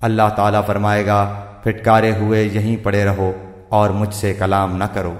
اللہ تعالیٰ فرمائے گا، پھٹکارے ہوئے یہیں پڑے رہو اور مجھ سے کلام نہ کرو۔